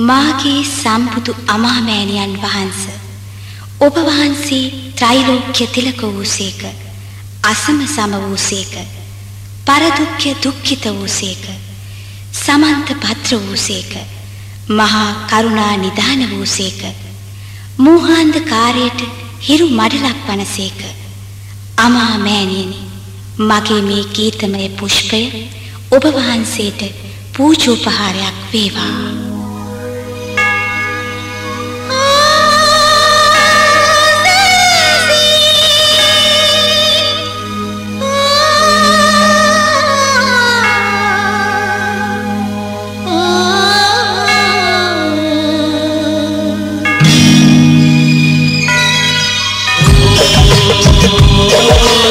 මාගේ සම්බුදු අමාමෑණියන් වහන්ස ඔබ වහන්සේ ත්‍රිලෝක්‍ය තිලක වූසේක අසම සම වූසේක පරදුක්ඛ දුක්ඛිත වූසේක සමන්ත භද්‍ර වූසේක මහා කරුණා නිදාන වූසේක මෝහාන්ධකාරයට හිරු මඩලක් වනසේක. අමා මෑණියනි මගේ මේ ගීතමය පුෂ්පය ඔබ වහන්සේට පූජෝපහාරයක් වේවා. oh.